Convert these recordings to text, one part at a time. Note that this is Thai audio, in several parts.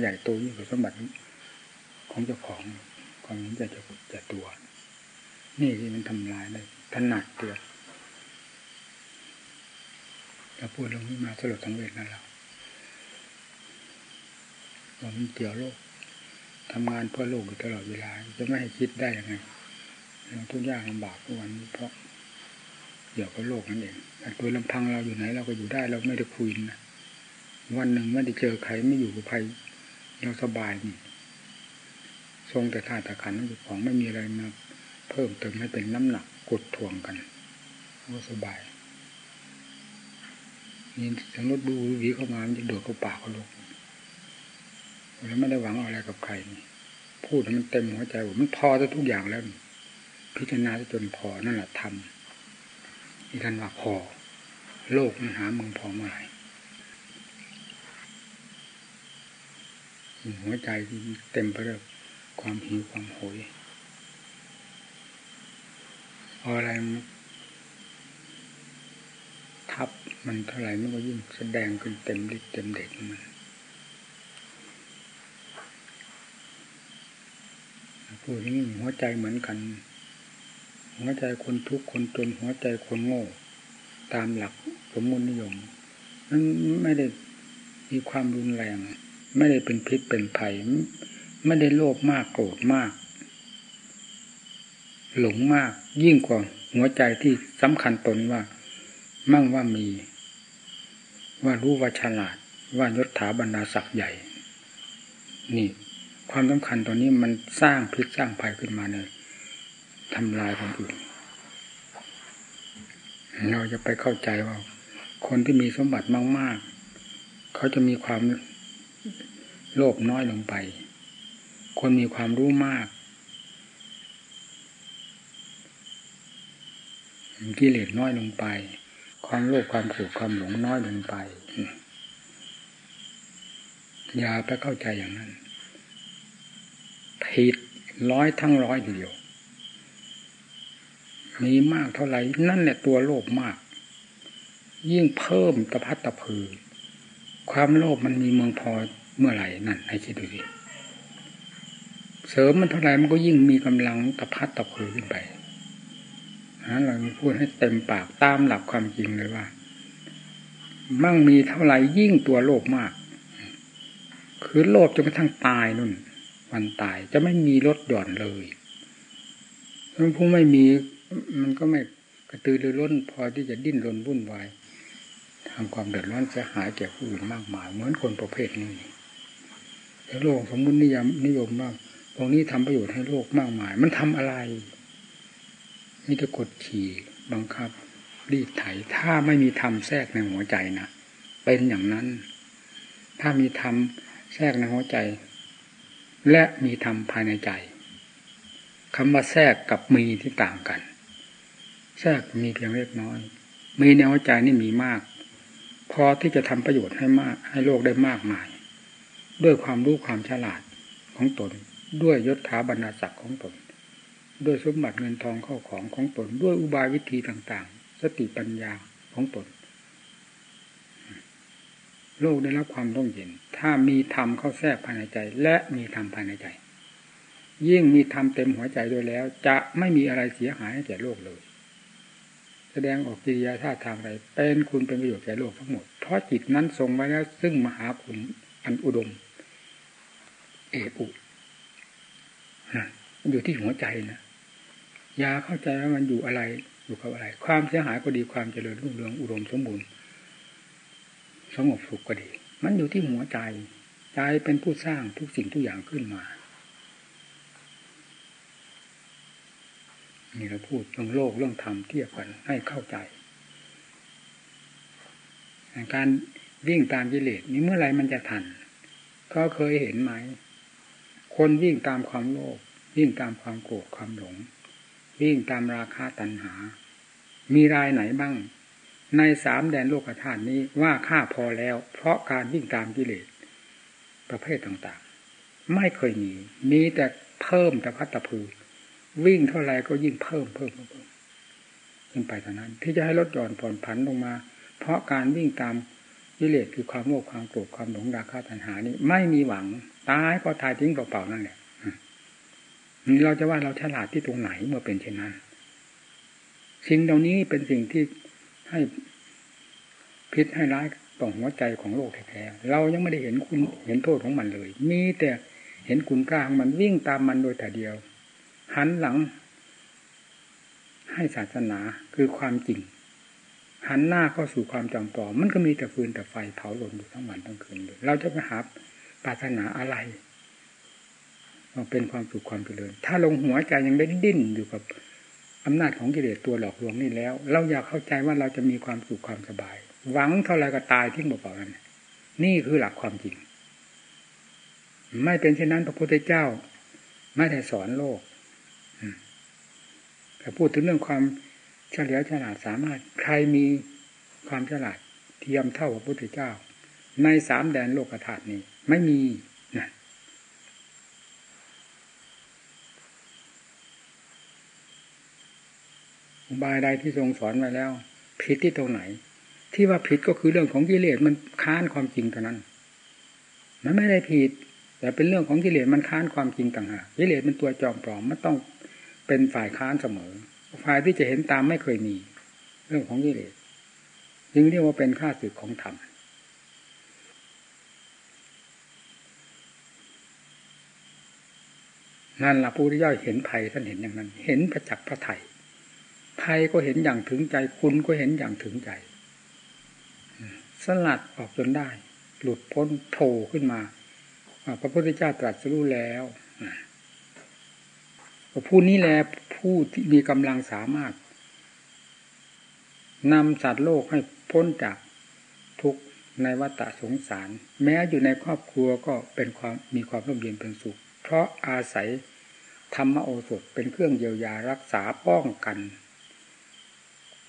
ใหญ่โตยิ่งกว่าสมบัติของเจ้าของความนี้จะจะจะตัว นี่ที่มันทำลายเลยถนัดเตือนเราพูดเรื่องนี้มาสลดทั้งเวทนั่นเราเรามันเกี่ยวโลกทำงานเพื่อโลกอยู่ตลอดเวลา จะไม่ให้คิดได้ยังไงเราทุกยากลำบากทุกวันนี้เพราะเกี่ยวกับโลกนั่นเองแต่ตัวลำพังเราอยู่ไหนเราก็อยู่ได้เราไม่ได้คุยนะวันหนึ่งไม่ได้เจอใครไม่อยู่กับใคร เราสบายนี่ทรงแต่ธาตุขันนั่นของไม่มีอะไรมาเพิ่มเติมให้เป็นน้ำหนักกดถ่วงกันก็สบายนี่สมมติดูวีเข้ามามันจะโดดเข้าปากเขาลงแล้วไม่ได้หวังอะไรกับใคร พูดมันเต็มหัวใจผมมันพอจะทุกอย่างแล้ว พิจารณาจนพอนั่นแหละทำที่ท่านว่าพอ โลกมันหามึงพอเมื่อไหร่ หัวใจเต็มไปด้วยความหิวความโหยอะไรทับมันเท่าไหร่มันก็ยิ่งแสดงขึ้นเต็มฤทธิ์เต็มเด็กมันพูดนี้หัวใจเหมือนกัน หัวใจคนทุกข์คนจนหัวใจคนโง่ ตามหลักสมมุตินิยมนั้นไม่ได้มีความรุนแรง ไม่ได้เป็นพิษเป็นภัยไม่ได้โลภมากโกรธมาก หลงมากยิ่งกว่าหัวใจที่สำคัญตนว่า มั่งว่ามี ว่ารู้ว่าฉลาด ว่ายศถาบรรดาศักดิ์ใหญ่ นี่ ความสำคัญตอนนี้มันสร้างพิษสร้างภัยขึ้นมาเลยทำลายคนอื่น เราจะไปเข้าใจว่า คนที่มีสมบัติมาก ๆ เขาจะมีความ โลภน้อยลงไป คนมีความรู้มาก กิเลสน้อยลงไป ความโลภความโกรธความหลงน้อยลงไป อย่าไปเข้าใจอย่างนั้นผิดร้อยทั้งร้อยเดียว มีมากเท่าไหร่ นั่นแหละตัวโลภมาก ยิ่งเพิ่มตะพัดตะพือ ความโลภมันมีเมืองพอ เมื่อไหร่นั่นให้คิดดูสิเสริมมันเท่าไรมันก็ยิ่งมีกำลังตะพัดตะพือขึ้นไปนะเราพูดให้เต็มปากตามหลักความจริงเลยว่า มั่งมีเท่าไรยิ่งตัวโลภมาก คือโลภจนกระทั่งตายนุ่น วันตายจะไม่มีลดหย่อนเลยมันผู้ไม่มีมันก็ไม่กระตือรือร้นพอที่จะดิ้นรนวุ่นวายทำความเดือดร้อนเสียหายแก่ผู้อื่นมากมาย เหมือนคนประเภทนี้ โลกสมมุตินิยมนิยมมากตรงนี้ทำประโยชน์ให้โลกมากมาย มันทำอะไรมีแต่กดขี่บังคับ รีดไถ ถ้าไม่มีธรรมแทรกในหัวใจนะเป็นอย่างนั้น ถ้ามีธรรมแทรกในหัวใจ และมีธรรมภายในใจคำว่าแทรกกับมีที่ต่างกัน แทรกมีเพียงเล็กน้อย มีในหัวใจนี่มีมาก พอที่จะทำประโยชน์ให้มาก ให้โลกได้มากมาย ด้วยความรู้ความฉลาดของตน ด้วยยศถาบรรดาศักดิ์ของตน ด้วยสมบัติเงินทองเข้าของของตน ด้วยอุบายวิธีต่างๆ สติปัญญาของตน โลกได้รับความร่มเย็น ถ้ามีธรรมเข้าแทรกภายในใจ และมีธรรมภายในใจ ยิ่งมีธรรมเต็มหัวใจโดยแล้ว จะไม่มีอะไรเสียหายแก่โลกเลยแสดงออกกิริยาท่าทางใดเป็นคุณเป็นประโยชน์แก่โลกทั้งหมด เพราะจิตนั้นทรงไว้แล้วซึ่งมหาคุณอันอุดม เอกุมันอยู่ที่หัวใจนะยาเข้าใจว่ามันอยู่อะไร อยู่กับอะไร ความเสียหายก็ดีความเจริญรุ่งเรืองอุดมสมบูรณ์สงบสุขก็ดี มันอยู่ที่หัวใจ ใจเป็นผู้สร้างทุกสิ่งทุกอย่างขึ้นมานี่เราพูดเรื่องโลกเรื่องธรรมเทียบกันให้เข้าใจ การวิ่งตามกิเลสนี้เมื่อไรมันจะทัน ก็เคยเห็นไหม คนวิ่งตามความโลภวิ่งตามความโกรธความหลง วิ่งตามราคาตัณหา มีรายไหนบ้าง ในสามแดนโลกธาตุนี้ว่าค่าพอแล้ว เพราะการวิ่งตามกิเลสประเภทต่างๆ ไม่เคยมี มีแต่เพิ่มแต่พัตตพือ วิ่งเท่าไรก็ยิ่งเพิ่มเพิ่มเพิ่มขึ้นไปเท่านั้น ที่จะให้ลดหย่อนผ่อนผันลงมา เพราะการวิ่งตามกิเลสคือความโลภความโกรธความหลงราคะตัณหานี่ไม่มีหวัง ตายก็ตายทิ้งเปล่าๆนั่นแหละนี่เราจะว่าเราฉลาดที่ตรงไหนเมื่อเป็นเช่นนั้น สิ่งเหล่านี้เป็นสิ่งที่ให้พิษให้ร้ายต่อหัวใจของโลกแท้ๆเรายังไม่ได้เห็นคุณเห็นโทษของมันเลย มีแต่เห็นคุณกลางมันวิ่งตามมันโดยแต่เดียว หันหลัง ให้ศาสนาคือความจริง หันหน้าเข้าสู่ความจำปลอมมันก็มีแต่ฟืนแต่ไฟเผาหล่นอยู่ทั้งวันทั้งคืนเลยเราจะไปหา ปรารถนาอะไรเป็นความสุขความเจริญ ถ้าลงหัวใจยังได้ดิ้นอยู่กับอำนาจของกิเลสตัวหลอกลวงนี่แล้ว เราอยากเข้าใจว่าเราจะมีความสุขความสบาย หวังเท่าไรก็ตายทิ้งเปล่าๆนั่นนี่คือหลักความจริง ไม่เป็นเช่นนั้นพระพุทธเจ้า ไม่ได้สอนโลกแต่พูดถึงเรื่องความเฉลียวฉลาดสามารถ ใครมีความฉลาดเทียมเท่าพระพุทธเจ้า ในสามแดนโลกธาตุนี้ ไม่มีนะอุบายใดที่ทรงสอนไว้แล้ว ผิดที่ตรงไหน ที่ว่าผิดก็คือเรื่องของกิเลสมันค้านความจริงเท่านั้น มันไม่ได้ผิด แต่เป็นเรื่องของกิเลสมันค้านความจริงต่างหากกิเลสเป็นตัวจอมปลอมมันต้องเป็นฝ่ายค้านเสมอ ฝ่ายที่จะเห็นตามไม่เคยมี เรื่องของกิเลสจึงเรียกว่าเป็นข้าศึกของธรรม นั่นละผู้ที่ย่อยเห็นภัยท่านเห็นอย่างนั้น เห็นประจักษ์พระไถ่ภัยก็เห็นอย่างถึงใจ คุณก็เห็นอย่างถึงใจ สลัดออกจนได้ หลุดพ้นโผล่ขึ้นมาพระพุทธเจ้าตรัสรู้แล้วผู้นี้แหละผู้ที่มีกำลังสามารถนำสัตว์โลกให้พ้นจากทุกในวัฏสงสาร แม้อยู่ในครอบครัวก็เป็นความมีความร่มเย็นเป็นสุข เพราะอาศัยธรรมโอสถเป็นเครื่องเยียวยารักษาป้องกัน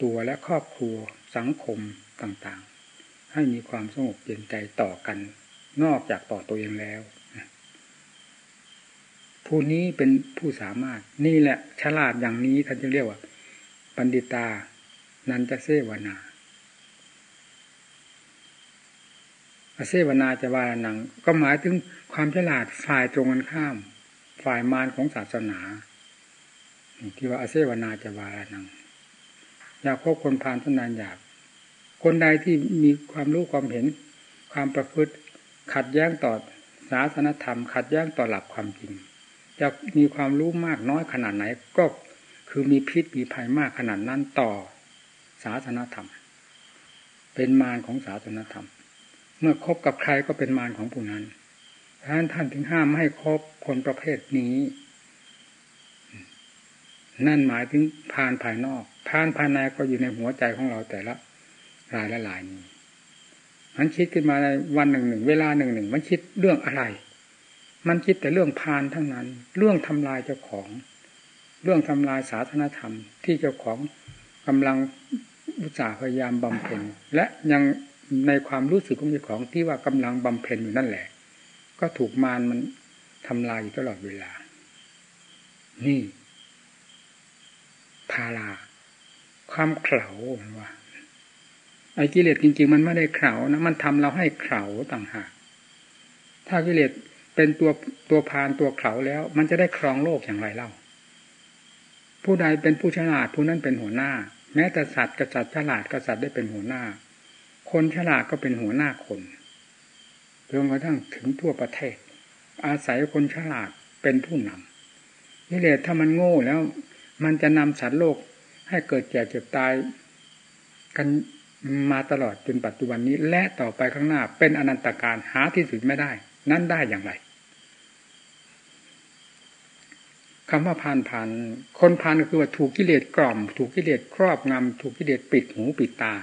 ตัวและครอบครัวสังคมต่างๆ ให้มีความสงบเย็นใจต่อกัน นอกจากต่อตัวเองแล้ว ผู้นี้เป็นผู้สามารถ นี่แหละฉลาดอย่างนี้ท่านจะเรียกว่า ปันดิตา นันจะเสวนา อเสวนาจะวานัง ก็หมายถึงความฉลาดฝ่ายตรงกันข้าม ฝ่ายมารของศาสนาที่ว่าอเสวนาจะวานัง อยากพบคนพาลทนานอยาก คนใดที่มีความรู้ความเห็น ความประพฤติ ขัดแย้งต่อศาสนธรรม ขัดแย้งต่อหลักความจริงจะมีความรู้มากน้อยขนาดไหนก็คือมีพิษมีภัยมากขนาดนั้นต่อศาสนธรรม เป็นมารของศาสนธรรม เมื่อคบกับใครก็เป็นมารของผู้นั้นท่านท่านถึงห้ามไม่ให้คบคนประเภทนี้ นั่นหมายถึงพานภายนอกพานภายในก็อยู่ในหัวใจของเราแต่ละรายละลายนี้มันคิดขึ้นมาในวันหนึ่งหนึ่งเวลาหนึ่งหนึ่งมันคิดเรื่องอะไร มันคิดแต่เรื่องพานทั้งนั้น เรื่องทำลายเจ้าของ เรื่องทำลายศาสนธรรม ที่เจ้าของกำลังอุตสาห์พยายามบำเพ็ญและยัง ในความรู้สึกของเจ้าของที่ว่ากำลังบำเพ็ญอยู่นั่นแหละ ก็ถูกมารมันทำลายอยู่ตลอดเวลา นี่พาราความเข่าว่าไอ้กิเลสจริง ๆ มันไม่ได้เข่านะมันทำเราให้เข่าต่างหากถ้ากิเลสเป็นตัวตัวพานตัวเข่าแล้ว มันจะได้ครองโลกอย่างไรเล่า ผู้ใดเป็นผู้ฉลาดผู้นั้นเป็นหัวหน้า แม้แต่สัตว์กษัตริย์ฉลาดกษัตริย์ได้เป็นหัวหน้า คนฉลาดก็เป็นหัวหน้าคนจนกระทั่งถึงทั่วประเทศ อาศัยคนฉลาดเป็นผู้นำกิเลสถ้ามันโง่แล้ว มันจะนำสัตว์โลกให้เกิดแก่เจ็บตาย กันมาตลอดจนปัจจุบันนี้ และต่อไปข้างหน้า เป็นอนันตการหาที่สุดไม่ได้ นั่นได้อย่างไรคำว่าพานผ่านคนพานก็คือว่าถูกกิเลสกล่อม ถูกกิเลสครอบงำถูกกิเลสปิดหูปิดตา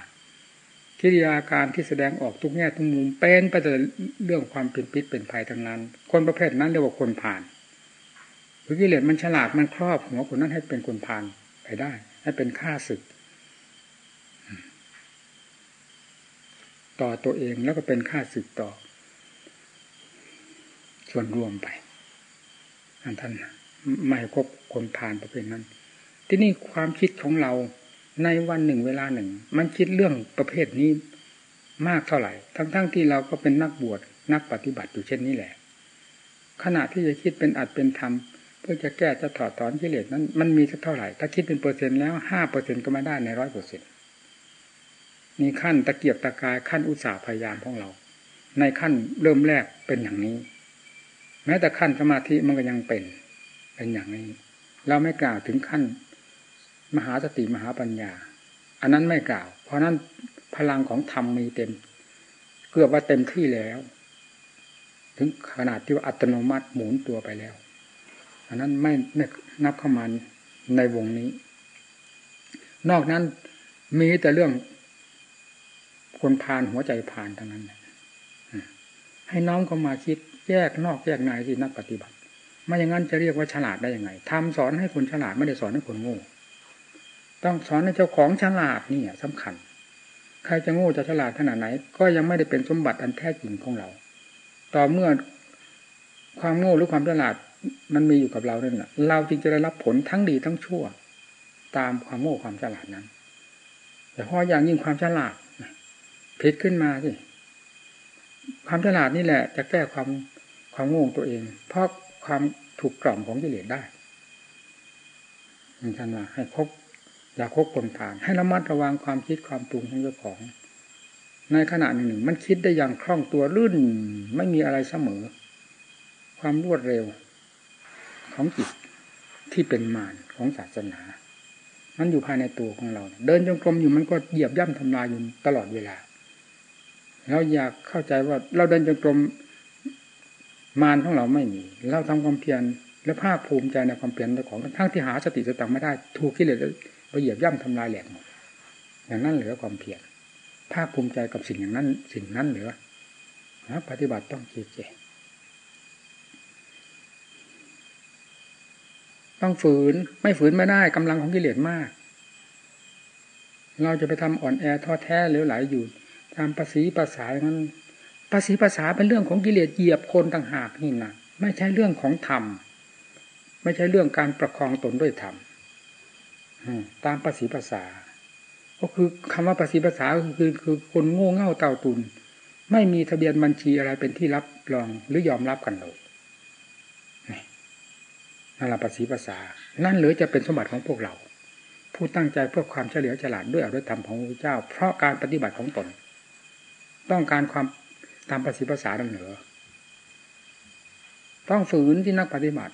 กิริยาการที่แสดงออกทุกแง่ทุกมุมเป็นไปแต่เรื่องความเป็นพิษเป็นภัยทั้งนั้น คนประเภทนั้นเรียกว่าคนผ่านคือกิเลสมันฉลาดมันครอบหัวคนนั้นให้เป็นคนพานไปได้ ให้เป็นข้าศึก ต่อตัวเองแล้วก็เป็นข้าศึกต่อ ส่วนรวมไปท่านไม่คบคนผ่านประเภทนั้น ที่นี่ความคิดของเรา ในวันหนึ่งเวลาหนึ่ง มันคิดเรื่องประเภทนี้มากเท่าไหร่ ทั้งๆทที่เราก็เป็นนักบวชนักปฏิบัติอยู่เช่นนี้แหละ ขณะที่จะคิดเป็นอัดเป็นธรรมเพื่อจะแก้จะถอดถอนกิเลสนั้น มันมีสักเท่าไหร่ ถ้าคิดเป็นเปอร์เซ็นต์แล้วห้าเปอร์เซ็นก็ไม่ได้ในร้อยเปอร์เซ็นต์มีขั้นตะเกียบตะกายขั้นอุตสาห์พยายามของเรา ในขั้นเริ่มแรกเป็นอย่างนี้ แม้แต่ขั้นสมาธิมันก็ยังเป็น เป็นอย่างนี้ เราไม่กล่าวถึงขั้น มหาสติมหาปัญญา อันนั้นไม่กล่าว เพราะนั้นพลังของธรรมมีเต็ม เกือบว่าเต็มที่แล้ว ถึงขนาดที่ว่าอัตโนมัติหมุนตัวไปแล้ว อันนั้นไม่ไม่นับเข้ามาในวงนี้ นอกนั้นมีแต่เรื่องคนพานหัวใจพานทั้งนั้นให้น้องเข้ามาคิดแยกนอกแยกในที่นักปฏิบัติ ไม่อย่างนั้นจะเรียกว่าฉลาดได้ยังไงทำสอนให้คนฉลาดไม่ได้สอนให้คนโง่ ต้องสอนให้เจ้าของฉลาดนี่สำคัญ ใครจะโง่จะฉลาดขนาดไหน ก็ยังไม่ได้เป็นสมบัติอันแท้จริงของเรา ต่อเมื่อความโง่หรือความฉลาดมันมีอยู่กับเราเนี่ยเราจึงจะได้รับผลทั้งดีทั้งชั่ว ตามความโง่ความฉลาดนั้นแต่พออย่างยิ่งความฉลาดผิดขึ้นมาสิความฉลาดนี่แหละ จะแก้ความความโง่ตัวเอง เพราะความถูกกล่อมของกิเลสได้ท่านว่าให้คบ อย่าคบคนผ่าน ให้ระมัดระวังความคิดความปรุงของเจ้าของ ในขณะหนึ่งมันคิดได้อย่างคล่องตัวลื่นไม่มีอะไรเสมอ ความรวดเร็ว ของจิตที่เป็นมารของศาสนา มันอยู่ภายในตัวของเรา เดินจงกรมอยู่มันก็เหยียบย่ำทำลายอยู่ตลอดเวลาเราอยากเข้าใจว่าเราเดินจงกรมมารของเราไม่มี เราทำความเพียรและภาคภูมิใจในความเพียรของทั้งที่หาสติสตังไม่ได้ ถูกกิเลส ไปเหยียบย่ำทำลายแหลกหมดอย่างนั้นเหลือความเพียรภาคภูมิใจกับสิ่งอย่างนั้น สิ่งนั้นเหลือนะปฏิบัติต้องคิดเจต้องฝืนไม่ฝืนไม่ได้กำลังของกิเลสมาก เราจะไปทำอ่อนแอท้อแท้เหลวไหลอยู่ตามภาษีภาษาอย่างนั้นภาษีภาษาเป็นเรื่องของกิเลสเหยียบคนต่างหากนี่นะไม่ใช่เรื่องของธรรมไม่ใช่เรื่องการประคองตนด้วยธรรม ตามภาษีภาษา ก็คือคำว่าภาษีภาษาคือคือคนโง่เง่าเต่าตุน ไม่มีทะเบียนบัญชีอะไรเป็นที่รับรองหรือยอมรับกันเลยนั่นแหละภาษีภาษา นั่นหรือจะเป็นสมบัติของพวกเรา ผู้ตั้งใจเพื่อความเฉลียวฉลาดด้วยอริยธรรมของพระเจ้า เพราะการปฏิบัติของตน ต้องการความตามประสิทธิภาษาดังเหนือต้องฝืนที่นักปฏิบัติ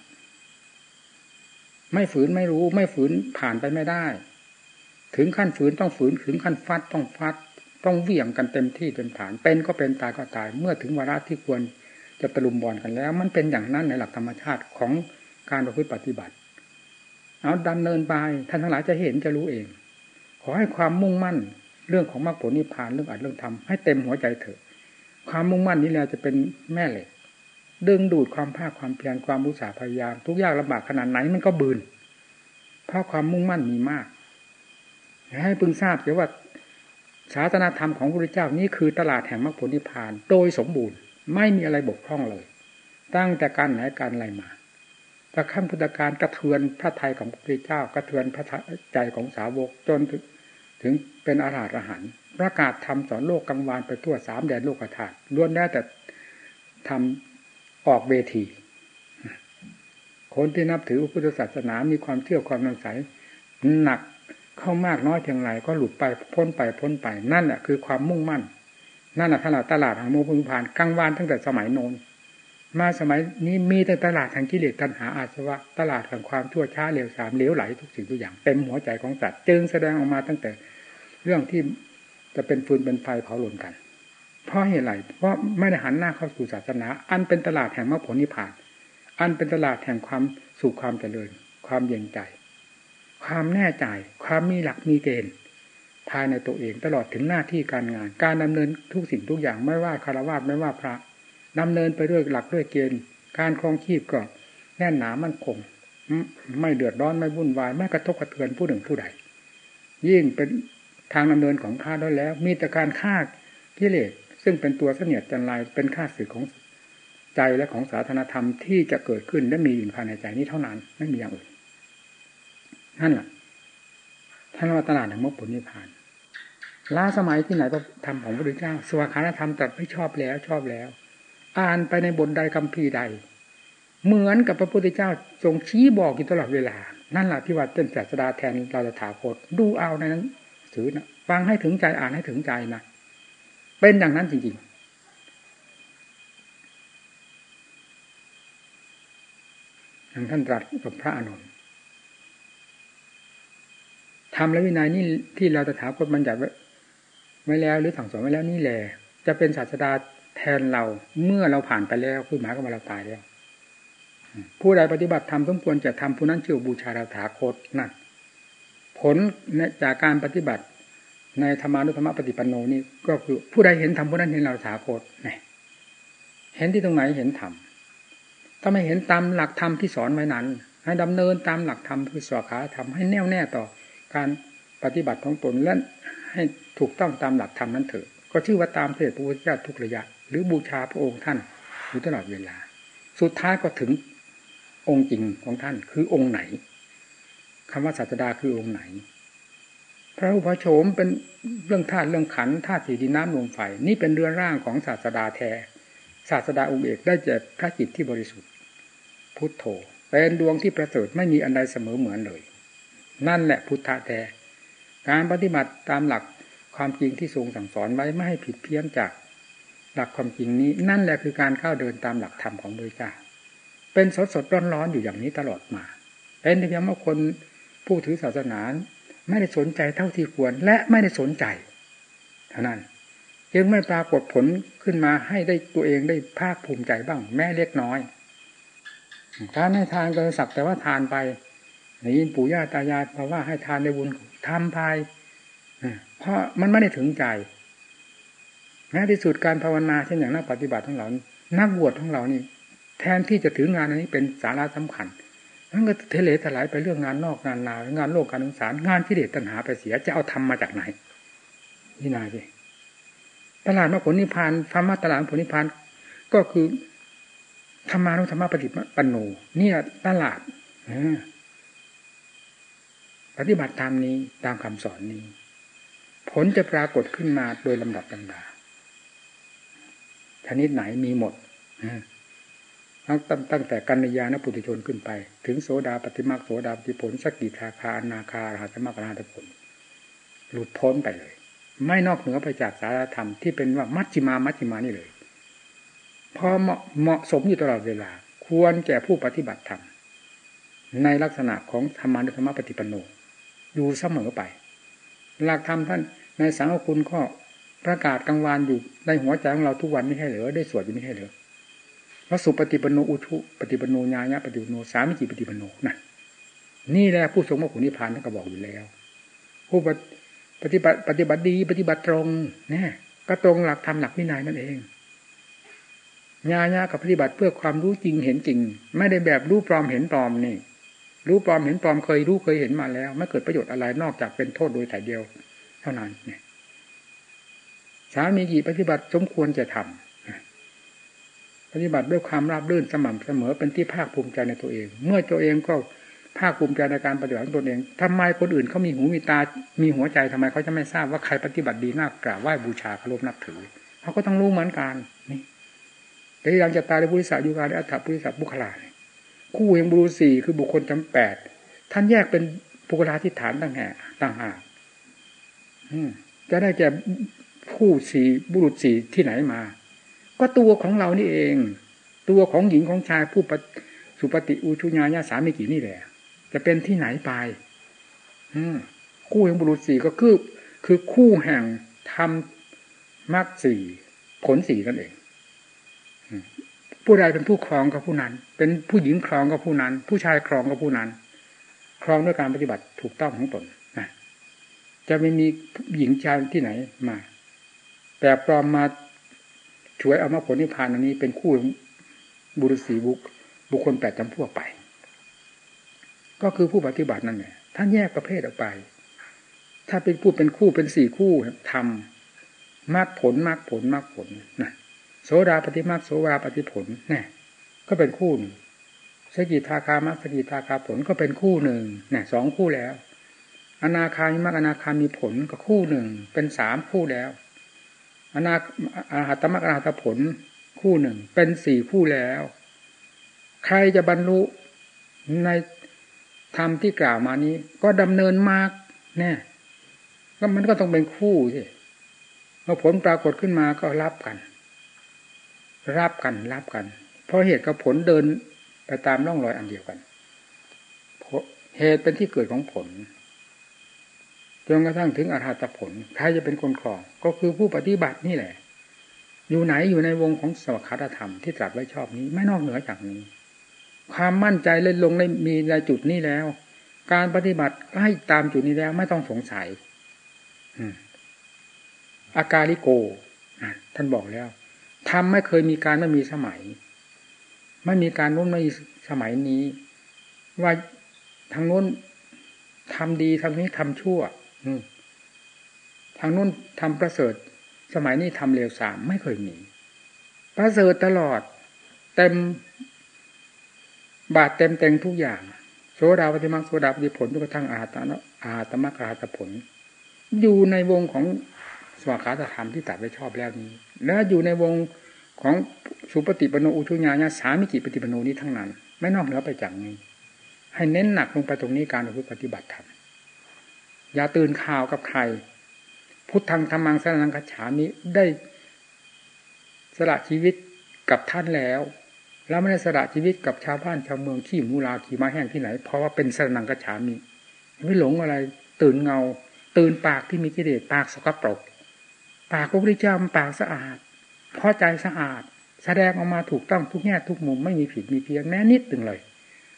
ไม่ฝืนไม่รู้ ไม่ฝืนผ่านไปไม่ได้ ถึงขั้นฝืนต้องฝืนถึงขั้นฟัดต้องฟัด ต้องเวี่ยงกันเต็มที่เต็มฐาน เป็นก็เป็นตายก็ตาย เมื่อถึงวาระที่ควรจะตะลุมบอลกันแล้ว มันเป็นอย่างนั้นในหลักธรรมชาติของการประพฤติปฏิบัติ เอาดำเนินไปท่านทั้งหลายจะเห็นจะรู้เอง ขอให้ความมุ่งมั่นเรื่องของมรรคผลนิพพานเรื่องอัดเรื่องทำให้เต็มหัวใจเถอะ ความมุ่งมั่นนี้แหละจะเป็นแม่เหล็ก ดึงดูดความภาคความเพียรความบุษาพยายาม ทุกยากลำบากขนาดไหนมันก็บืน เพราะความมุ่งมั่นมีมากให้พึงทราบเสียว่าศาสนาธรรมของพระพุทธเจ้านี้คือตลาดแห่งมรรคผลนิพพาน โดยสมบูรณ์ไม่มีอะไรบกพร่องเลย ตั้งแต่การไหนการอะไรมาแต่ขั้นพุทธการกระเทือนพระไทยของพระพุทธเจ้ากระเทือนพระใจของสาวกจนถึงเป็นอาราอาหันประกาศทำสอนโลกกลางวานไปทั่วสามแดนโลกธาตุล้วนได้แต่ทำ ออกเวที คนที่นับถือพุทธศาสนามีความเชื่อความนังใสหนักเข้ามากน้อยเพียงไรก็หลุดไปพ้นไปพ้นไป นั่นแหละคือความมุ่งมั่น นั่นแหละตลาดตลาดของโมพุนผ่านกลางวานตั้งแต่สมัยโน้นมาสมัยนี้มีแต่ตลาดทางกิเลสตัณหาอาสวะ ตลาดแห่งความชั่วช้าเลวสามเลวไหลทุกสิ่งทุกอย่างเต็มหัวใจของสัตว์จึงแสดงออกมาตั้งแต่เรื่องที่จะเป็นฟืนเป็นไฟเผาหล่นกัน เพราะเหตุไรเพราะไม่ได้หันหน้าเข้าสู่ศาสนา อันเป็นตลาดแห่งมรรคผลนิพพาน อันเป็นตลาดแห่งความสู่ความเจริญ ความเย็นใจ ความแน่ใจ ความมีหลักมีเกณฑ์ภายในตัวเองตลอดถึงหน้าที่การงาน การดำเนินทุกสิ่งทุกอย่างไม่ว่าคารวะไม่ว่าพระดำเนินไปด้วยหลักด้วยเกณฑ์ การครองชีพก็แน่นหนามั่นคงไม่เดือดร้อนไม่วุ่นวายไม่กระทบกระเทือนผู้หนึ่งผู้ใด ยิ่งเป็นทางดำเนินของข้าด้วยแล้ว มีแต่การฆ่ากิเลส ซึ่งเป็นตัวเสนียดจันไรเป็นค่าสื่อของใจและของสาธารณธรรมที่จะเกิดขึ้นและมีอยู่ภายในใจนี้เท่านั้น ไม่มีอย่างอื่นนั่นแหละท่านว่าตลาดแห่งมรรคผลนิพพานล้าสมัยที่ไหนก็ทำของพระพุทธเจ้าสวากขาธรรมตรัสไม่ชอบแล้วชอบแล้ว อ่านไปในบทใดคำพีใด เหมือนกับพระพุทธเจ้าทรงชี้บอกอยู่ตลอดเวลา นั่นแหละที่ว่าเป็นศาสดาแทนเราจะถาคตดูเอาในนั้นถือนะฟังให้ถึงใจอ่านให้ถึงใจนะ เป็นอย่างนั้นจริงๆอย่างท่านตรัสกับพระอนุนทำและวินัยนี่ที่เราจะถามคนบัญญัติไว้แล้ว หรือสั่งสอนไว้แล้วนี่แหละจะเป็นศาสดาแทนเราเมื่อเราผ่านไปแล้วคือหมายก็มาเราตายแล้ว ผู้ใดปฏิบัติธรรมสมควรจะทำผู้นั้นเชื่อบูชาเราถาคตนั่นผลจากการปฏิบัติ ในธรรมานุธรรมปฏิปันโนนี่ก็คือผู้ใดเห็นธรรมผู้นั้นเห็นเราถาโคตเนี่ยเห็นที่ตรงไหนเห็นธรรมถ้าไม่เห็นตามหลักธรรมที่สอนไว้นั้น ให้ดำเนินตามหลักธรรมคือสวขาธรรมให้แน่วแน่ต่อการปฏิบัติของตนและให้ถูกต้องตามหลักธรรมนั้นเถอะ ก็ชื่อว่าตามเสด็จพระพุทธเจ้าทุกระยะ หรือบูชาพระองค์ท่านอยู่ตลอดเวลา สุดท้ายก็ถึงองค์จริงของท่านคือองค์ไหนคำว่าศาสดาคือองค์ไหน พระอุปโฉมเป็นเรื่องธาตุเรื่องขันธาตุสีดินน้ำลมไฟนี่เป็นเรือร่างของศาสดาแท้ศาสดาองค์เอกได้แก่พระจิตที่บริสุทธิ์ พุทโธเป็นดวงที่ประเสริฐไม่มีอันใดเสมอเหมือนเลย นั่นแหละพุทธะแท้การปฏิบัติตามหลักความจริงที่ทรงสั่งสอนไว้ไม่ให้ผิดเพี้ยนจากหลักความจริงนี้นั่นแหละคือการเข้าเดินตามหลักธรรมของพระเจ้าเป็นสดสดร้อนร้อนอยู่อย่างนี้ตลอดมาเป็นเพียงว่าคนผู้ถือศาสนา ไม่ได้สนใจเท่าที่ควร และไม่ได้สนใจ เท่านั้นจึงไม่ปรากฏผลขึ้นมาให้ได้ตัวเองได้ภาคภูมิใจบ้าง แม้เล็กน้อยการให้ทานก็สักแต่ว่าทานไปนี่ปู่ย่าตายายเพราะว่าให้ทานในบุญทำไปเพราะมันไม่ได้ถึงใจแม้ที่สุดการภาวนาเช่นอย่างนักปฏิบัติทั้งเรา นักบวชทั้งเรานี่ แทนที่จะถืองานอันนี้เป็นสาระสำคัญ นั่นก็เทเลถลายไปเรื่องงานนอกงานนางานโลกการศึกษางานที่เดชตัณหาไปเสียจะเอาทำมาจากไหนนี่นาสิตลาดมรรคผลนิพพานธรรมะตลาดผลนิพพานก็คือธรรมานุธรรมปฏิปันโนเนี่ยตลาดปฏิบัติตามนี้ตามคำสอนนี้ ผลจะปรากฏขึ้นมาโดยลำดับดังดาชนิดไหนมีหมด ตั้งตั้งแต่กัญญาณปุถุชนขึ้นไป ถึงโสดาปฏิมาโสดาปฏิผลสกิทาคาอนาคาราธรรมกราธผล หลุดพ้นไปเลย ไม่นอกเหนือไปจากสารธรรมที่เป็นว่ามัชฌิมามัชฌิมานี่เลยพอเหมาะเหมาะสมอยู่ตลอดเวลา ควรแก่ผู้ปฏิบัติธรรมในลักษณะของธรรมานุธรรมปฏิปันโนอยู่เสมอไป หลักธรรมท่านในสังฆคุณก็ประกาศกลางวานอยู่ในหัวใจของเราทุกวันไม่ใช่เหรือได้สวดอยู่ไม่ใช่เหรือ พระสุปฏิปโนอุชุปฏิปโนญาญะปฏิปโนสามิจิปฏิปโนนั่นนี่แหละผู้ทรงมรรคผลนิพพานท่านก็บอกอยู่แล้ว ผู้ปฏิบัติปฏิบัติดี ปฏิบัติตรงเนี่ยก็ตรงหลักธรรมหลักวินัยนั่นเองญาญากับปฏิบัติเพื่อความรู้จริงเห็นจริง ไม่ได้แบบรู้ปลอมเห็นปลอมนี่ รู้ปลอมเห็นปลอมเคยรู้เคยเห็นมาแล้ว ไม่เกิดประโยชน์อะไรนอกจากเป็นโทษโดยถ่ายเดียว เท่านั้นเนี่ยสามีกี่ปฏิบัติสมควรจะทำ ปฏิบัติด้วยความราบรื่นสม่ำเสมอเป็นที่ภาคภูมิใจในตัวเอง เมื่อตัวเองก็ภาคภูมิใจในการปฏิบัติของตนเองทำไมคนอื่นเขามีหูมีตา มีหัวใจทำไมเขาจะไม่ทราบว่าใครปฏิบัติดีน่ากราบไหว้บูชาเคารพนับถือเขาก็ต้องรู้เหมือนกันนี่แต่ยังจะตายในบุริษัทยุการในอัฏฐบุริษัทบุคลาคู่แห่งบุรุษสี่คือบุคคลจำแปดท่านแยกเป็นปุกลาธิฐานต่างหากต่างหากจะได้แก่คู่สี่บุรุษสี่ที่ไหนมา ก็ตัวของเรานี่เอง ตัวของหญิงของชายผู้สุปฏิอุชุญาญาสามีกี่นี่แหละ จะเป็นที่ไหนไปคู่แห่งบุรุษสี่ก็คือ คือคู่แห่งทำมรรคสี่ผลสี่นั่นเองผู้ใดเป็นผู้ครองก็ผู้นั้น เป็นผู้หญิงครองก็ผู้นั้น ผู้ชายครองก็ผู้นั้น ครองด้วยการปฏิบัติถูกต้องของตนนะจะไม่มีหญิงชายที่ไหนมา แต่ปลอมมา ช่วยเอามาผลนิพพานอันนี้เป็นคู่บุรุษีบุคบุคคลแปดจำพวกไป ก็คือผู้ปฏิบัตินั่นแหละท่านแยกประเภทออกไป ถ้าเป็นผู้เป็นคู่เป็นสี่คู่ทำมากผลมากผลมากผลนะโสดาปฏิมากโสวาปฏิผลเนี่ยก็เป็นคู่หนึ่งสกิทาคามสกิทาคาผลก็เป็นคู่หนึ่งเนี่ยสองคู่แล้ว อนาคามีมรรคอนาคามีผลก็คู่หนึ่ง เป็นสามคู่แล้ว อนาอาหัตมรรคอนาตผลคู่หนึ่ง เป็นสี่คู่แล้ว ใครจะบรรลุในธรรมที่กล่าวมานี้ ก็ดำเนินมากแน่ก็มันก็ต้องเป็นคู่สิเมื่อผลปรากฏขึ้นมาก็รับกัน รับกันรับกัน เพราะเหตุกับผลเดินไปตามร่องรอยอันเดียวกันเหตุเป็นที่เกิดของผล จนกระทั่งถึงอรหัตผลใครจะเป็นคนครองก็คือผู้ปฏิบัตินี่แหละ อยู่ไหนอยู่ในวงของสวัสดิธรรมที่ตรัสไว้ชอบนี้ไม่นอกเหนือจากนี้ ความมั่นใจเล่นลงในมีในจุดนี้แล้ว การปฏิบัติให้ตามจุดนี้แล้วไม่ต้องสงสัยอากาลิโกท่านบอกแล้วทำไม่เคยมีการไม่มีสมัย ไม่มีการนู้นไม่มีสมัยนี้ ว่าทางนู้นทำดีทางนี้ทำชั่ว ทางนู้นทำประเสริฐ สมัยนี้ทำเลวสามไม่เคยมี ประเสริฐตลอด เต็ม บาทเต็มเต็งทุกอย่างโสดาปฏิมาโสดาปฏิผลจนกระทั่งอาตาอาตมะอาตผล อยู่ในวงของสวากขาตธรรมที่ตัดไว้ชอบแล้วนี้ และอยู่ในวงของสุปฏิปโนอุชุญาญาสามิจิปฏิปโนนี้ทั้งนั้น ไม่นอกเหนือไปจากนี้ ให้เน้นหนักลงไปตรงนี้การปฏิบัติธรรม อย่าตื่นข่าวกับใคร พุทธังธรรมังสนังกัจฉามิได้สละชีวิตกับท่านแล้ว แล้วไม่ได้สละชีวิตกับชาวบ้านชาวเมืองขี้มูลาขี้มาแห้งที่ไหน เพราะว่าเป็นสนังกัจฉามิไม่หลงอะไร ตื่นเงา ตื่นปากที่มีกิเลสปากสกปรก ปากพระพุทธเจ้ามันปากสะอาดพอใจสะอาด แสดงออกมาถูกต้องทุกแง่ทุกมุมไม่มีผิดมีเพี้ยนแม้นิดหนึ่งเลย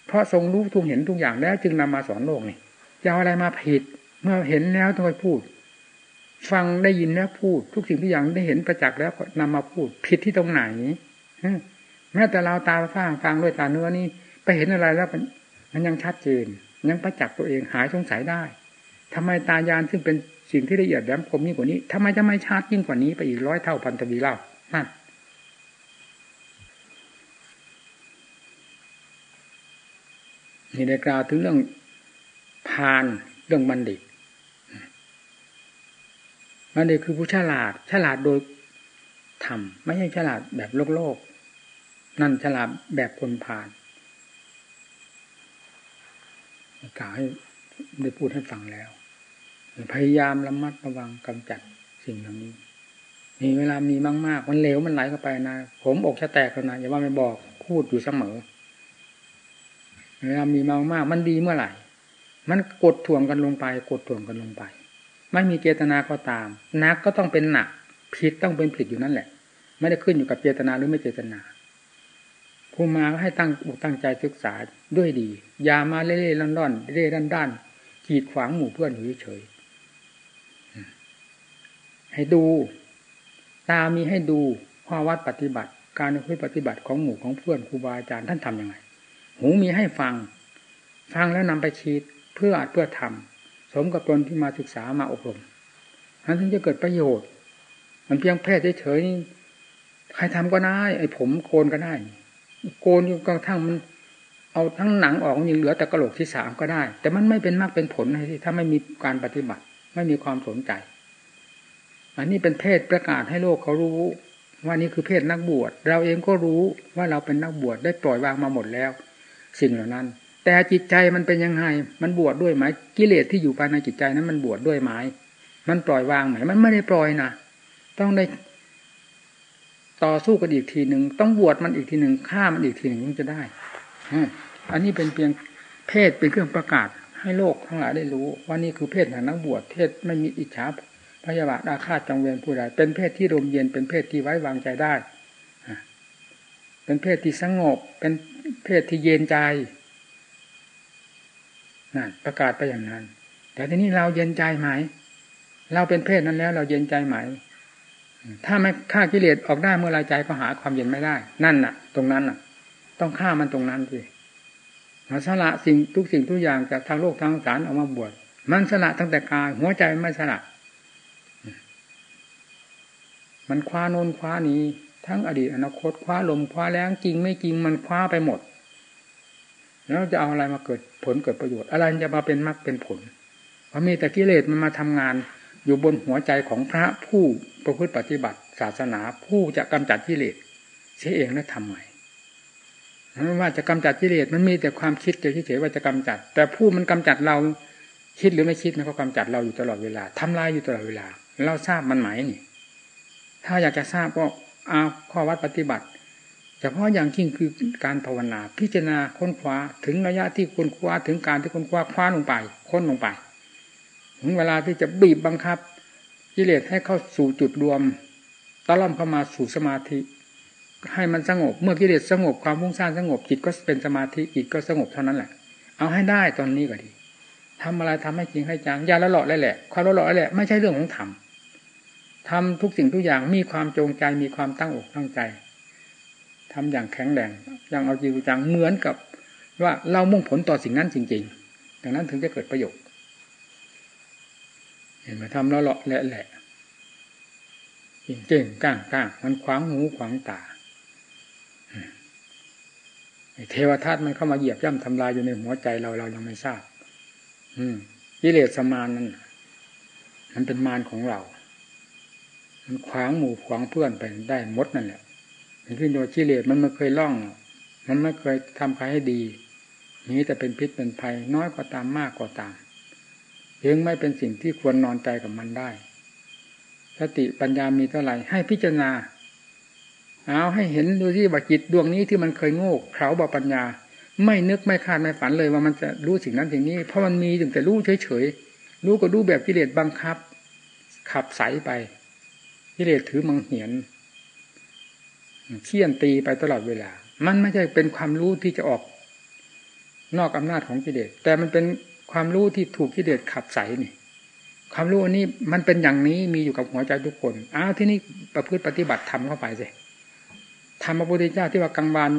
เพราะทรงรู้ทุกเห็นทุกอย่างแล้วจึงนำมาสอนโลกนี่จะเอาอะไรมาผิด เมื่อเห็นแล้วต้องไปพูด ฟังได้ยินแล้วพูด ทุกสิ่งทุกอย่างได้เห็นประจักษ์แล้วนำมาพูด ผิดที่ตรงไหนแม้แต่เราตาฟังฟังด้วยตาเนื้อนี่ไปเห็นอะไรแล้วมันยังชัดเจน ยังประจักษ์ตัวเองหายสงสัยได้ทำไมตายานซึ่งเป็นสิ่งที่ละเอียดแหลมคมยิ่งกว่านี้ทำไมจะไม่ชัดยิ่งกว่านี้ไปอีกร้อยเท่าพันตวีเล่านั่นนี่ได้กล่าวถึงเรื่องพานเรื่องบัณฑิต บัณฑิตคือผู้ฉลาด ฉลาดโดยธรรมไม่ใช่ฉลาดแบบโลกโลก นั่นฉลาดแบบคนผ่านกล่าวให้ได้พูดให้ฟังแล้ว พยายามระมัดระวังกำจัดสิ่งเหล่านี้มีเวลามีมากๆ มันเหลวมันไหลเข้าไปนะ ผมอกจะแตกแล้วนะอย่าว่าไม่บอกพูดอยู่เสมอ เวลามีมากๆ มันดีเมื่อไหร่ มันกดถ่วงกันลงไป กดถ่วงกันลงไป ไม่มีเจตนาก็ตามนักก็ต้องเป็นหนักผิดต้องเป็นผิดอยู่นั่นแหละ ไม่ได้ขึ้นอยู่กับเจตนาหรือไม่เจตนาผู้มาก็ให้ตั้งอกตั้งใจศึกษาด้วยดี อย่ามาเล่เล่ล่อนล่อนเล่ด้านด้านขีดขวางหมู่เพื่อนอยู่เฉยให้ดู ตามีให้ดูข้อวัดปฏิบัติ การคุยปฏิบัติของหมู่ของเพื่อนครูบาอาจารย์ท่านทํำยังไง หูมีให้ฟัง ฟังแล้วนำไปคิดเพื่ออาจเพื่อทำ สมกับตนที่มาศึกษามาอบรมนั้นถึงจะเกิดประโยชน์ มันเพียงแพทย์เฉยๆใครทำก็ได้ ไอ้ผมโกนก็ได้ โกนอยู่กระทั่งมัน เอาทั้งหนังออกยังเหลือแต่กระโหลกที่สามก็ได้ แต่มันไม่เป็นมากเป็นผลเลยที่ถ้าไม่มีการปฏิบัติ ไม่มีความสนใจ อันนี้เป็นเพศประกาศให้โลกเขารู้ ว่านี่คือเพศนักบวช เราเองก็รู้ว่าเราเป็นนักบวชได้ปล่อยวางมาหมดแล้ว สิ่งเหล่านั้น แต่จิตใจมันเป็นยังไง มันบวชดด้วยไหมกิเลสที่อยู่ภายในจิตใจนั้น มันบวชดด้วยไหมมันปล่อยวางไหมมันไม่ได้ปล่อยนะต้องได้ต่อสู้กันอีกทีหนึ่งต้องบวชมันอีกทีหนึ่งฆ่ามันอีกทีหนึ่งถึงจะได้อันนี้เป็นเพียงเพศเป็นเครื่องประกาศให้โลกทั้งหลายได้รู้ ว่านี่คือเพศแห่งนักบวชเพศไม่มีอิจฉาพยาบาทอาฆาตจังเวียนผู้ใดเป็นเพศที่รมเย็นเป็นเพศที่ไว้วางใจได้เป็นเพศที่สงบ เป็นเพศที่เย็นใจ นั่นประกาศไปอย่างนั้น แต่ทีนี้เราเย็นใจไหมเราเป็นเพศนั้นแล้ว เราเย็นใจไหมถ้าไม่ฆ่ากิเลสออกได้เมื่อไรใจก็หาความเย็นไม่ได้ นั่นน่ะ ตรงนั้นน่ะ ต้องฆ่ามันตรงนั้นสิมาสละสิ่งทุกสิ่งทุกอย่างจากทางโลกทางสารออกมาบวชมันสละตั้งแต่กายหัวใจไม่สละมันคว้าโน้นคว้านี้ ทั้งอดีตอนาคตคว้าลมคว้าแรงจริงไม่จริงมันคว้าไปหมด แล้วจะเอาอะไรมาเกิด ผลเกิดประโยชน์ อะไรจะมาเป็นมรรคเป็นผลเพราะมีแต่กิเลสมันมาทำงานอยู่บนหัวใจของพระผู้ประพฤติปฏิบัติ ศาสนาผู้จะกำจัดกิเลสเสียเองแล้วทำไงไม่ว่าจะกำจัดกิเลสมันมีแต่ความคิดเฉยๆว่าจะกำจัด แต่ผู้มันกำจัดเราคิดหรือไม่คิดมันก็กำจัดเราอยู่ตลอดเวลาทำลายอยู่ตลอดเวลา เราทราบมันไหมนี่ ถ้าอยากจะทราบก็เอาข้อวัดปฏิบัติ เฉพาะอย่างยิ่งคือการภาวนา พิจารณาค้นคว้าถึงระยะที่ค้นคว้าถึงการที่ค้นคว้าคว้าลงไป ค้นลงไป ถึงเวลาที่จะบีบบังคับกิเลสให้เข้าสู่จุดรวมตะล่อมเข้ามาสู่สมาธิ ให้มันสงบ เมื่อกิเลสสงบความพุ่งสร้างสงบจิตก็เป็นสมาธิจิตก็สงบเท่านั้นแหละ เอาให้ได้ตอนนี้ก็ดีทำอะไรทำให้จริงให้จังอย่าละหล่อลยแหละความละหล่อแหละไม่ใช่เรื่องของธรรมทำทุกสิ่งทุกอย่างมีความจงใจมีความตั้งอกตั้งใจ ทำอย่างแข็งแรงอย่างเอาจริงจังเหมือนกับ ว่าเรามุ่งผลต่อสิ่งนั้นจริง ๆ ดังนั้นถึงจะเกิดประโยชน์เห็นไหมทำแล้วเลาะแหละแหละเก่งก้างก้างมันขวางหูขวางตาเทวทัตมันเข้ามาเหยียบย่ำทำลายอยู่ในหัวใจเราเรายังไม่ทราบ อืมกิเลสมานนั้นมันเป็นมารของเรา มันขวางหมู่ขวางเพื่อนไปได้มดนั่นแหละ ขึ้นโดยกิเลสมันไม่เคยล่อง มันไม่เคยทำใครให้ดี นี้แต่เป็นพิษเป็นภัยน้อยก็าตามมากก็าตามยังไม่เป็นสิ่งที่ควรนอนใจกับมันได้ สติปัญญามีเท่าไหร่ให้พิจารณา เอาให้เห็นดูที่ว่าจิตดวงนี้ที่มันเคยโง่เขลาบาปัญญา ไม่นึกไม่คาดไม่ฝันเลยว่ามันจะรู้สิ่งนั้นสิ่งนี้ เพราะมันมีถึงแต่รู้เฉยๆรู้ก็รู้แบบกิเลสบังคับ ขับใสไปกิเลสถือมังเหียน เคี่ยนตีไปตลอดเวลา มันไม่ใช่เป็นความรู้ที่จะออกนอกอำนาจของกิเลสแต่มันเป็นความรู้ที่ถูกกิเลสขับใสนี่ความรู้อันนี้มันเป็นอย่างนี้มีอยู่กับหัวใจทุกคนอ้าวที่นี่ประพฤติปฏิบัติทำเข้าไปสิธรรมพระพุทธเจ้าที่ว่ากังวาน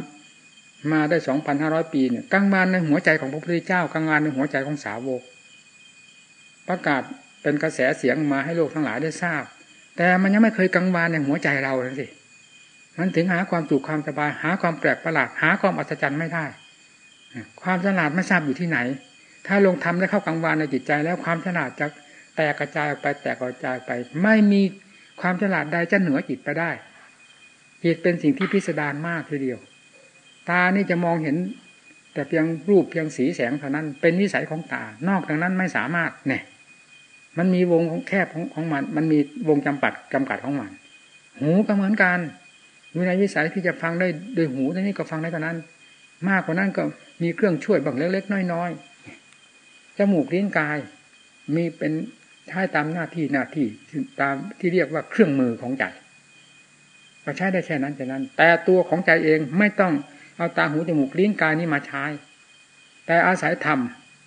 มาได้สองพันห้าร้อยปีเนี่ยกังวานในหัวใจของพระพุทธเจ้ากังวานในหัวใจของสาวก ประกาศเป็นกระแสเสียงมาให้โลกทั้งหลายได้ทราบ แต่มันยังไม่เคยกังวานในหัวใจเราเลยสิ มันถึงหาความสุขความสบาย หาความแปลกประหลาด หาความอัศจรรย์ไม่ได้ ความฉลาดไม่ทราบอยู่ที่ไหน ถ้าลงทำได้เข้ากังวานในจิตใจ แล้วความฉลาดจะแตกกระจายออกไปแตกกระจายไป ไม่มีความฉลาดใดจะเหนือจิตไปได้จิตเป็นสิ่งที่พิสดารมากทีเดียว ตานี่จะมองเห็น แต่เพียงรูปเพียงสีแสงเท่านั้น เป็นนิสัยของตา นอกจากนั้นไม่สามารถเนี่ยมันมีวงของแคบของของมัน มันมีวงจำกัดจำกัดของมัน หูก็เหมือนกัน อยู่ในวิสัยที่จะฟังได้โดยหูเท่านี้ก็ฟังได้เท่านั้น มากกว่านั้นก็มีเครื่องช่วยบางเล็กๆ น้อยๆจมูกลิ้นกาย มีเป็นใช้ตามหน้าที่หน้าที่ตามที่เรียกว่าเครื่องมือของใจก็ใช้ได้แค่นั้นแค่นั้น แต่ตัวของใจเองไม่ต้องเอาตาหูจมูกลิ้นกายนี้มาใช้ แต่อาศัยธรรม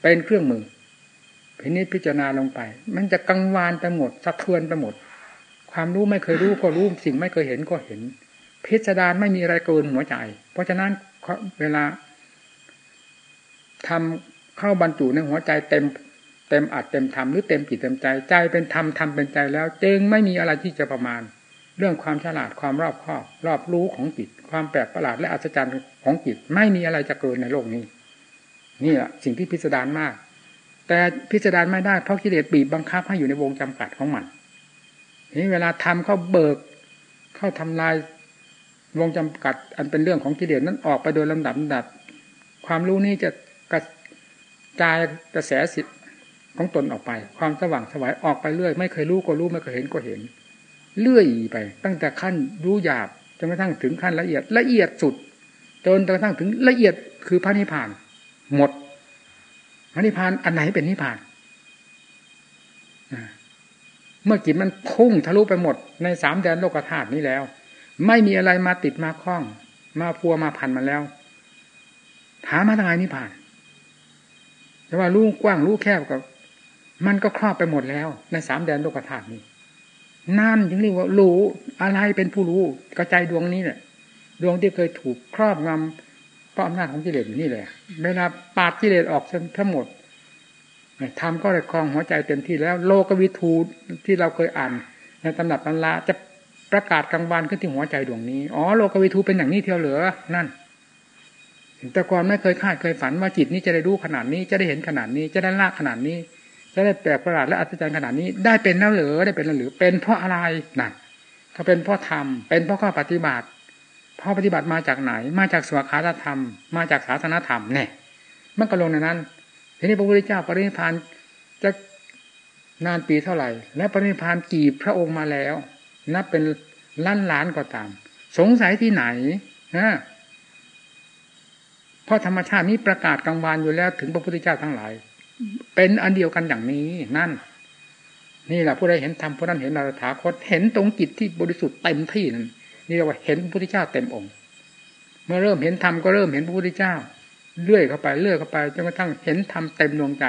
เป็นเครื่องมือพินิจพิจารณาลงไป มันจะกังวานไปหมดสะเทือนไปหมด ความรู้ไม่เคยรู้ก็รู้สิ่งไม่เคยเห็นก็เห็น พิสดารไม่มีอะไรเกินหัวใจ เพราะฉะนั้นเวลาทำเข้าบรรจุในหัวใจเต็มเต็มอัดเต็มทำหรือเต็มจิตเต็มใจใจเป็นธรรมทำเป็นใจแล้วจึงไม่มีอะไรที่จะประมาณ เรื่องความฉลาดความรอบคอบ รอบรู้ของจิต ความแปลกประหลาดและอัศจรรย์ของจิตไม่มีอะไรจะเกินในโลกนี้ นี่แหละสิ่งที่พิสดารมาก แต่พิสดารไม่ได้เพราะกิเลสบีบบังคับให้อยู่ในวงจำกัดของมันนี่เวลาทำเข้าเบิก เข้าทำลาย วงจำกัด อันเป็นเรื่องของกิเลสนั้นออกไปโดยลำดับดับ ความรู้นี้จะกระจายกระแสสิทธิ์ของตนออกไป ความสว่างสวายออกไปเรื่อย ไม่เคยรู้ก็รู้ไม่เคยเห็นก็เห็น เลื่อยไป ตั้งแต่ขั้นรู้หยาบจนกระทั่งถึงขั้นละเอียดละเอียดสุด จนกระทั่งถึงละเอียดคือพระนิพพาน หมดพระนิพพานอันไหนเป็นนิพพานเมื่อจิตมันพุ่งทะลุไปหมดในสามแดนโลกธาตุนี้แล้ว ไม่มีอะไรมาติดมาคล้อง มาพัวมาพันมาแล้ว ถามมาทางไหนนี่ผ่าน แต่ว่ารู้กว้างรู้แคบกับ มันก็ครอบไปหมดแล้ว ในสามแดนโลกธาตุนี้นั่นจึงเรียกว่ารู้อะไรเป็นผู้รู้กระจายดวงนี้แหละดวงที่เคยถูกครอบงำเพราะอำนาจของกิเลสอยู่นี่แหละเวลาปาดกิเลสออกทั้งหมดทำก็เลยคลองหัวใจเต็มที่แล้ว โลกวิทูที่เราเคยอ่าน ในตำหนักตำราจะ ประกาศกลางวันขึ้นที่หัวใจดวงนี้ อ๋อโลกวิทูเป็นอย่างนี้เที่ยวเหลือนั่นแต่ก่อนไม่เคยคาดเคยฝันว่าจิตนี้จะได้รู้ขนาดนี้จะได้เห็นขนาดนี้ จะได้ละขนาดนี้ จะได้แปลกประหลาดและอัศจรรย์ขนาดนี้ ได้เป็นแล้วหรือได้เป็นแล้วหรือเป็นเพราะอะไรนั่นก็เป็นเพราะธรรมเป็นเพราะข้อปฏิบัติเพราะปฏิบัติมาจากไหน มาจากสวขาธรรม มาจากศาสนธรรมเนี่ยมันก็ลงในนั้น ทีนี้พระพุทธเจ้าปรินิพานจะนานปีเท่าไหร่ และปรินิพานกี่พระองค์มาแล้ว นับเป็นล้านล้านก็ตาม สงสัยที่ไหนนะเพราะธรรมชาตินี้ประกาศกลางวานอยู่แล้วถึงพระพุทธเจ้าทั้งหลาย เป็นอันเดียวกันอย่างนี้นั่น นี่แหละผู้ใดเห็นธรรมผู้นั้นเห็นเราถาคตเห็นตรงจิตที่บริสุทธิ์เต็มที่นั่นนี่เรียกว่าเห็นพระพุทธเจ้าเต็มองค์ เมื่อเริ่มเห็นธรรมก็เริ่มเห็นพระพุทธเจ้าเลื่อยเข้าไปเลื่อยเข้าไปจนกระทั่งเห็นธรรมเต็มดวงใจ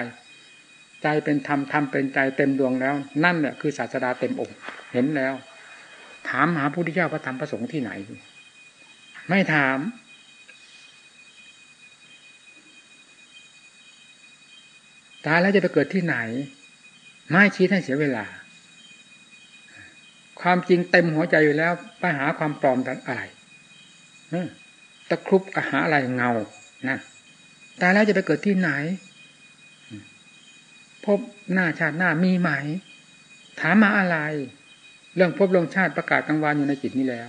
ใจเป็นธรรมธรรมเป็นใจเต็มดวงแล้ว นั่นแหละคือศาสดาเต็มองค์ เห็นแล้ว ถามหาพระพุทธเจ้าพระธรรมพระสงฆ์ที่ไหน ไม่ถาม ตายแล้วจะไปเกิดที่ไหน ไม่คิดให้เสียเวลา ความจริงเต็มหัวใจอยู่แล้วไปหาความปลอมอะไรตะครุบหาอะไรเงานั่นตายแล้วจะไปเกิดที่ไหน พบหน้าชาติหน้ามีไหม ถามมาอะไร เรื่องพบลงชาติประกาศกลางวันอยู่ในจิตนี้แล้ว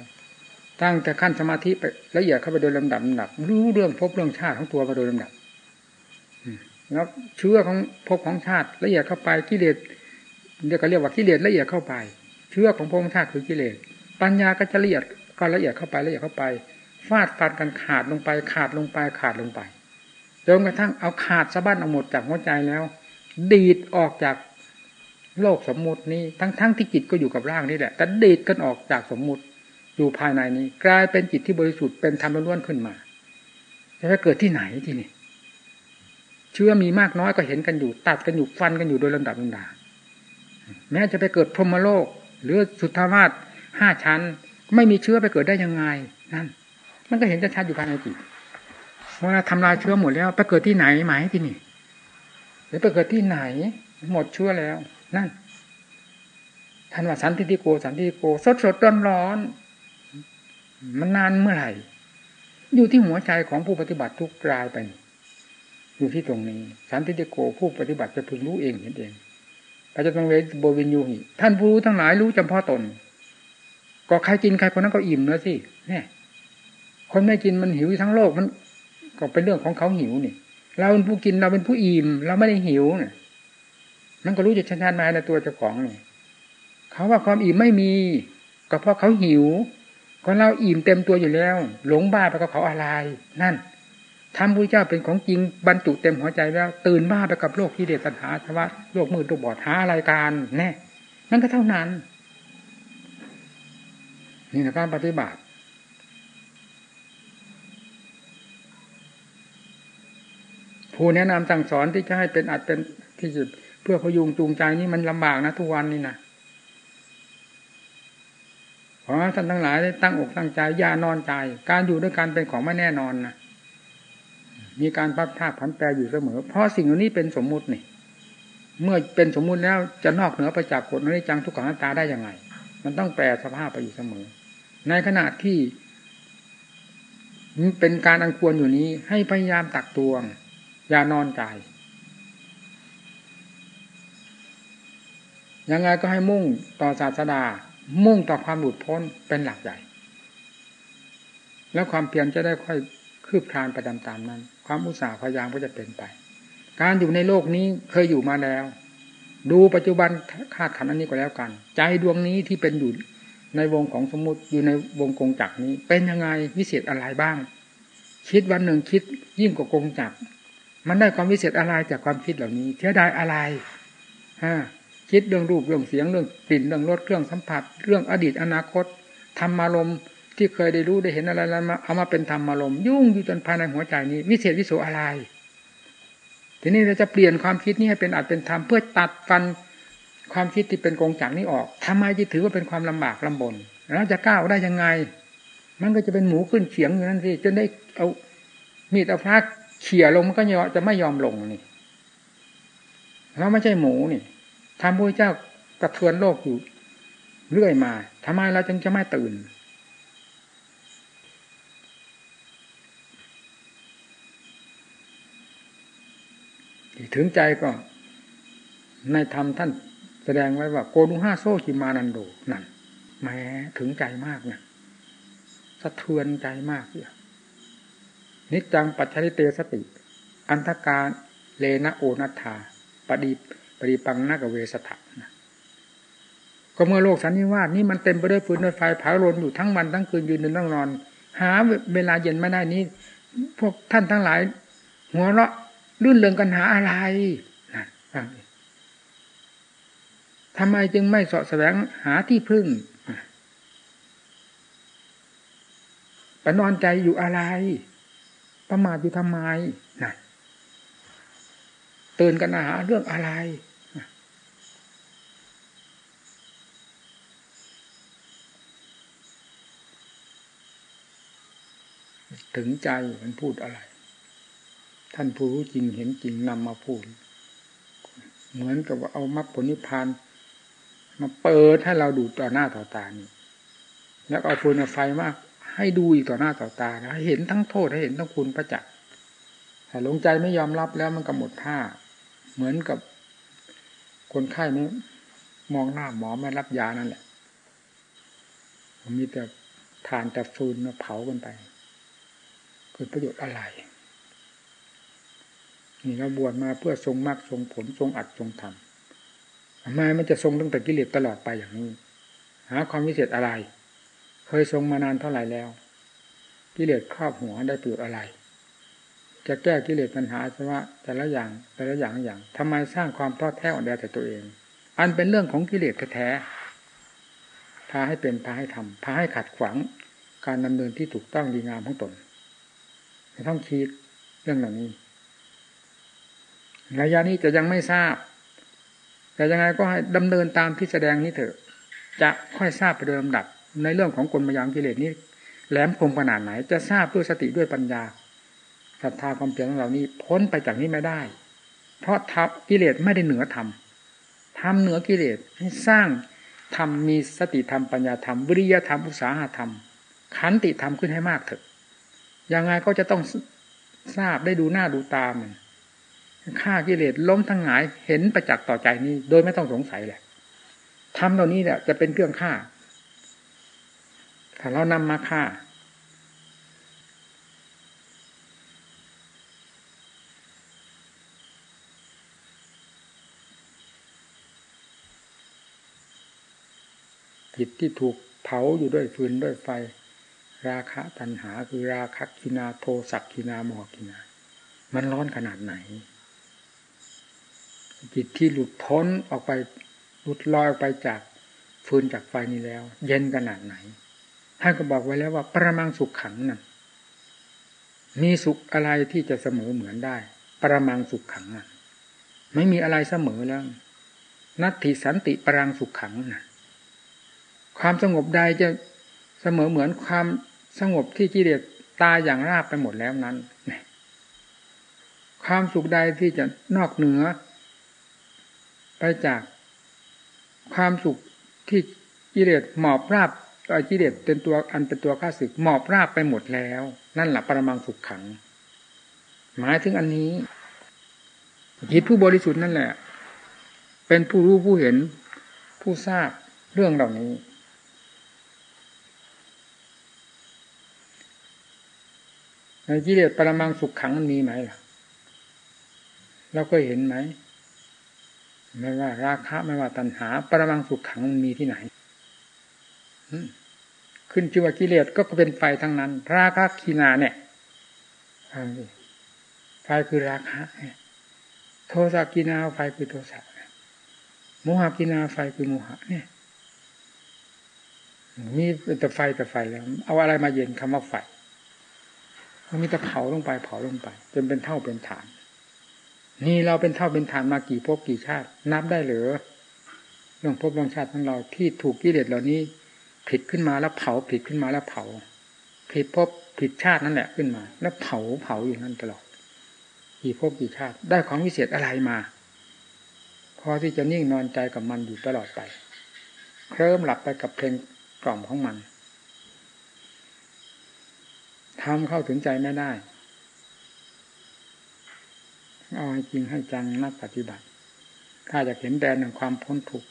ตั้งแต่ขั้นสมาธิไปละเอียดเข้าไปโดยลำดับลำดับรู้เรื่องพบเรื่องชาติของตัวไปโดยลำดับแล้วเชื้อของพบของชาติละเอียดเข้าไปกิเลสเรียกก็เรียกว่ากิเลสละเอียดเข้าไป เชื้อของพบของชาติคือกิเลสปัญญาก็จะละเอียดก็ละเอียดเข้าไปละเอียดเข้าไปฟาดฟันกันขาดลงไปขาดลงไปขาดลงไปจนกระทั่งเอาขาดสะบั้นเอาหมดจากหัวใจแล้ว ดีดออกจาก โลกสมมุตินี้ทั้งทั้งที่จิตก็อยู่กับร่างนี่แหละแต่ดีดกันออกจากสมมุติอยู่ภายในนี้ กลายเป็นจิตที่บริสุทธิ์เป็นธรรมล้วนขึ้นมาจะไปเกิดที่ไหนที่นี่เชื่อมีมากน้อยก็เห็นกันอยู่ ตัดกันอยู่ฟันกันอยู่โดยลำดับลำดาแม้จะไปเกิดพรหมโลก หรือสุทธาวาสห้าชั้น ไม่มีเชื้อไปเกิดได้ยังไงนั่นมันก็เห็นชัดอยู่ภายในจิตเวลาทำลายเชื้อหมดแล้วไปเกิดที่ไหนไหมที่นี่หรือไปเกิดที่ไหน หมดเชื้อแล้ว นั่นท่านว่าสันติโกสันติโกสดสดร้อนร้อนมันนานเมื่อไหร่ อยู่ที่หัวใจของผู้ปฏิบัติทุกรายไป อยู่ที่ตรงนี้ สันติโกผู้ปฏิบัติจะพึงรู้เองเห็นเองพระเจ้าตรงเวทโบวินยูหิท่านผู้รู้ทั้งหลายรู้จำเพาะตน ก็ใครกินใครคนนั้นก็อิ่มแล้วสิเนี่ยคนไม่กินมันหิวทั้งโลกมันก็เป็นเรื่องของเขาหิวนี่เราเป็นผู้กินเราเป็นผู้อิ่มเราไม่ได้หิวเนี่ย มันก็รู้จะชัดๆมาในตัวเจ้าของนี่เขาว่าความอิ่มไม่มีก็เพราะเขาหิวก็เราอิ่มเต็มตัวอยู่แล้ว หลงบ้าไปกับเขาอะไร นั่นทำพระเจ้าเป็นของจริงบรรจุเต็มหัวใจแล้ว ตื่นบ้าไปกับโลกที่เดชสันหาทว่าโลกมืดโลกบอดหาอะไรกันแน่นั่นก็เท่านั้น นี่นะการปฏิบัติผู้แนะนำสั่งสอนที่จะให้เป็นอัดเป็นที่สุด พื่อพยุงจูงใจนี่มันลำบากนะทุกวันนี่นะขอท่านทั้งหลายได้ตั้งอกตั้งใจอย่านอนใจ การอยู่ด้วยกันเป็นของไม่แน่นอนนะมีการพัดท่าผันแปรอยู่เสมอ เพราะสิ่งเหล่านี้เป็นสมมุตินี่ เมื่อเป็นสมมุติแล้วจะนอกเหนือไปจากกฎนิจังทุกขังตาได้ยังไง มันต้องแปรสภาพไปอยู่เสมอ ในขณะที่เป็นการอังควรอยู่นี้ให้พยายามตักตวง อย่านอนใจ ยังไงก็ให้มุ่งต่อศาสดา มุ่งต่อความหลุดพ้นเป็นหลักใหญ่ แล้วความเพียรจะได้ค่อยคืบคลานไปตามๆนั้น ความอุตสาห์พยายามก็จะเป็นไป การอยู่ในโลกนี้เคยอยู่มาแล้ว ดูปัจจุบันคาดขันอันนี้ก็แล้วกัน ใจดวงนี้ที่เป็นอยู่ในวงของสมมติอยู่ในวงกงจักนี้ เป็นยังไงวิเศษอะไรบ้าง คิดวันหนึ่งคิดยิ่งกว่ากงจักมันได้ความวิเศษอะไรจากความคิดเหล่านี้เทียดายอะไรฮะ คิดเรื่องรูปเรื่องเสียงเรื่องกลิ่นเรื่องรสเครื่องสัมผัส เรื่องอดีตอนาคตธรรมารมที่เคยได้รู้ได้เห็นอะไรแล้วมาเอามาเป็นธรรมารมยุ่งอยู่จนภายในหัวใจนี้ วิเศษวิโสอะไร ทีนี้เราจะเปลี่ยนความคิดนี้ให้เป็นอัดเป็นธรรมเพื่อตัดฟันความคิดที่เป็นกงจักนี้ออกทำไมจะถือว่าเป็นความลำบากลำบนแล้วจะก้าวได้ยังไง มันก็จะเป็นหมูขึ้นเฉียงอยู่นั่นสิจนได้เอามีดเอาพระเขี่ยลงมันก็จะไม่ยอมลงนี่เราไม่ใช่หมูนี่ ทำพระเจ้ากระเทือนโลกอยู่เรื่อยมาทำไมเราจึงจะไม่ตื่น ถึงใจก็ในธรรมท่านแสดงไว้ว่า โกนุห้าโซกิมานันโดนั่นแม้ถึงใจมากนะสะเทือนใจมากเนี่ยนิจังปัจฉิเตสติ อันธการเลนะโอนัทาปฏิ ปฏิปังนากเวสถะก็เมื่อโลกสันนิวาสนี่มันเต็มไปด้วยฟืนด้วยไฟเผาลนอยู่ทั้งวันทั้งคืนยืนนั่งนอน หาเวลาเย็นไม่ได้นี้ พวกท่านทั้งหลาย หัวเราะลื่นเริงกันหาอะไรนั่นฟังทำไมจึงไม่สาะแสวงหาที่พึ่งไปนอนใจอยู่อะไร ประมาทอยู่ทำไมนั่นตื่นกันหาเรื่องอะไร ถึงใจมันพูดอะไร ท่านผู้รู้จริงเห็นจริงนำมาพูด เหมือนกับว่าเอามรรคผลนิพพานมาเปิดให้เราดูต่อหน้าต่อตานี่แล้วเอาฟืนไฟมากให้ดูอีกต่อหน้าต่อตาให้เห็นทั้งโทษให้เห็นทั้งคุณประจักษ์แต่ลงใจไม่ยอมรับแล้วมันก็หมดท่า เหมือนกับคนไข้นี้มองหน้าหมอไม่รับยานั่นแหละมีแต่ทานแต่ฟืนมาเผากันไป เกิดประโยชน์อะไร นี่เราบวชมาเพื่อทรงมรรคทรงผลทรงอัดทรงทำทำไมมันจะทรงตั้งแต่กิเลสตลอดไปอย่างนี้ หาความวิเศษอะไร เคยทรงมานานเท่าไหร่แล้ว กิเลสครอบหัวได้ประโยชน์อะไร จะแก้กิเลสปัญหาใช่ไหมแต่ละอย่างแต่ละอย่างอย่างทำไมสร้างความท้อแท้อ่อนแอแต่ตัวเอง อันเป็นเรื่องของกิเลสแท้พาให้เป็นพาให้ทำพาให้ขัดขวางการดำเนินที่ถูกต้องดีงามของตน ไม่ต้องคิดเรื่องเหล่านี้ระยะนี้จะยังไม่ทราบ แต่ยังไงก็ให้ดำเนินตามที่แสดงนี้เถอะ จะค่อยทราบไปโดยลำดับ ในเรื่องของกลมายามกิเลสนี้แหลมคมขนาดไหน จะทราบด้วยสติด้วยปัญญาศรัทธาความเพียรของเรานี้พ้นไปจากนี้ไม่ได้ เพราะทับกิเลสไม่ได้เหนือธรรมทำเหนือกิเลสให้สร้างธรรมมีสติธรรมปัญญาธรรมวิริยธรรมอุตสาหธรรม ขันติธรรมขึ้นให้มากเถอะ ยังไงก็จะต้องทราบได้ดูหน้าดูตามันฆ่ากิเลสล้มทั้งหลายเห็นประจักษ์ต่อใจนี้ โดยไม่ต้องสงสัยแหละทำเหล่านี้เนี่ยจะเป็นเครื่องฆ่า ถ้าเรานำมาฆ่า จิตที่ถูกเผาอยู่ด้วยฟืนด้วยไฟ ราคะตัณหาคือราคะกินาโทสักกินาโมหกินา มันร้อนขนาดไหน จิตที่หลุดพ้นออกไปหลุดลอยออกไปจากฟืนจากไฟนี้แล้ว เย็นขนาดไหนท่านก็บอกไว้แล้วว่า ประมังสุขขังนั่นมีสุขอะไรที่จะเสมอเหมือนได้ ประมังสุขขังน่ะไม่มีอะไรเสมอแล้ว นัตถิสันติปรังสุขขังน่ะความสงบใดจะ เสมอเหมือนความสงบที่กิเลสตายอย่างราบไปหมดแล้วนั้น ความสุขใดที่จะนอกเหนือ ไปจากความสุขที่กิเลสหมอบราบกิเลสเป็นตัวอันเป็นตัวข้าศึกหมอบราบไปหมดแล้ว นั่นแหละปรมังสุขขัง หมายถึงอันนี้จิตผู้บริสุทธิ์นั่นแหละ เป็นผู้รู้ผู้เห็นผู้ทราบเรื่องเหล่านี้ ในกิเลสปรมังสุขขังมันมีไหมล่ะเราก็เห็นไหมไม่ว่า ราคะไม่ว่าตัณหา ปรมังสุขขังมันมีที่ไหนขึ้นชื่อว่ากิเลสก็เป็นไฟทั้งนั้น ราคะขีนาเนี่ยไฟคือราคะโทสะกินาไฟคือโทสะโมหะกินาไฟคือโมหะเนี่ยมีแต่ไฟแต่ไฟแล้ว เอาอะไรมาเย็นคำว่าไฟ มันมีแต่เผาลงไปเผาลงไปจนเป็นเท่าเป็นฐาน นี่เราเป็นเท่าเป็นฐานมากี่ภพกี่ชาติ นับได้หรือเรื่องภพเรื่องชาติของเราที่ถูกกิเลสเหล่านี้ผิดขึ้นมาแล้วเผาผิดขึ้นมาแล้วเผา ผิดภพผิดชาตินั่นแหละขึ้นมา แล้วเผาเผาอยู่นั่นตลอดกี่ภพกี่ชาติ ได้ของวิเศษอะไรมา พอที่จะนิ่งนอนใจกับมันอยู่ตลอดไปเคลิ้มหลับไปกับเพลงกล่อมของมัน ทำเข้าถึงใจไม่ได้ เอาให้จริงให้จังนักปฏิบัติ ถ้าอยากเห็นแดนแห่งความพ้นทุกข์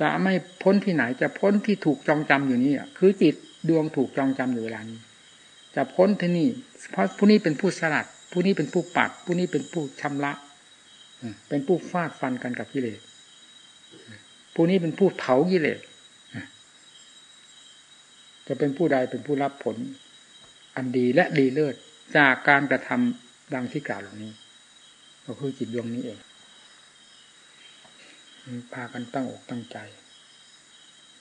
จะไม่พ้นที่ไหนจะพ้นที่ถูกจองจำอยู่นี่คือจิตดวงถูกจองจำอยู่เวลานี้ จะพ้นที่นี่ เพราะผู้นี้เป็นผู้สลัด ผู้นี้เป็นผู้ปัด ผู้นี้เป็นผู้ชำระ เป็นผู้ฟาดฟันกันกับกิเลสผู้นี้เป็นผู้เผากิเลสจะเป็นผู้ใดเป็นผู้รับผล อันดีและดีเลิศจากการกระทำดังที่กล่าวเหล่านี้ ก็คือจิตดวงนี้เองพากันตั้งอกตั้งใจ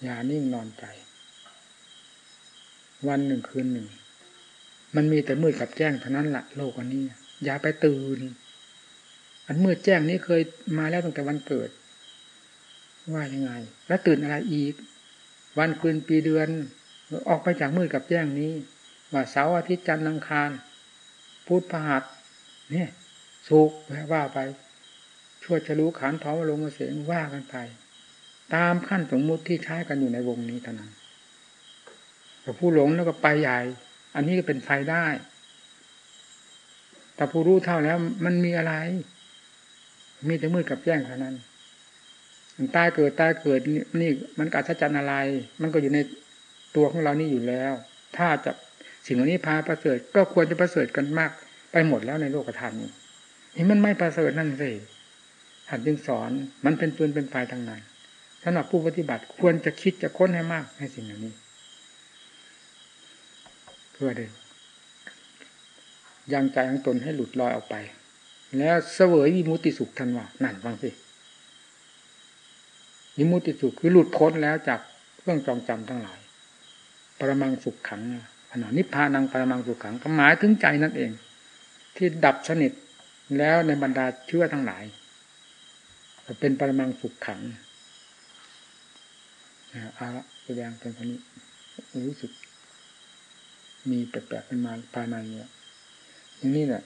อย่านิ่งนอนใจ วันหนึ่งคืนหนึ่ง มันมีแต่มืดกับแจ้งเท่านั้นละโลกอันนี้ อย่าไปตื่น อันมืดแจ้งนี้เคยมาแล้วตั้งแต่วันเกิด ว่ายังไง แล้วตื่นอะไรอีก วันคืนปีเดือน ออกไปจากมืดกับแจ้งนี้ ว่าเสาร์อาทิตย์จันทร์อังคารพุธพฤหัสเนี่ยสุกว่าไปชั่วจะรู้ขานท้อลงมาเสียงว่ากันไป ตามขั้นสมมุติที่ใช้กันอยู่ในวงนี้เท่านั้นแต่ผู้หลงแล้วก็ไปใหญ่ อันนี้ก็เป็นไฟได้ แต่ผู้รู้เท่าแล้วมันมีอะไร มีแต่มืดกับแจ้งเท่านั้นตายเกิดตายเกิดนี่มันกัศจันอะไร มันก็อยู่ในตัวของเรานี่อยู่แล้ว ถ้าจะ สิ่งเหล่านี้พาประเสริฐก็ควรจะประเสริฐกันมาก ไปหมดแล้วในโลกธรรมนี่มันไม่ประเสริฐนั่นสิหัดจึงสอนมันเป็นปืนเป็นไฟทางนั้นสำหรับผู้ปฏิบัติควรจะคิดจะค้นให้มากในสิ่งเหล่านี้ เพื่อเดินยังใจของตนให้หลุดลอยออกไป แล้วเสวยวิมุติสุขทันว่านั่นฟังสิวิมุติสุขคือหลุดพ้นแล้วจากเครื่องจองจำทั้งหลาย ปรมังสุขขังขณะนิพพานังปรมังสุขังก็หมายถึงใจนั่นเอง ที่ดับสนิทแล้วในบรรดาเชื่อทั้งหลายเป็นปรมังสุขขังเอาละแสดงเป็นคนนี้รู้สึก มีแปลกๆเป็นมาภายในเนี่ยอย่นี่แหละ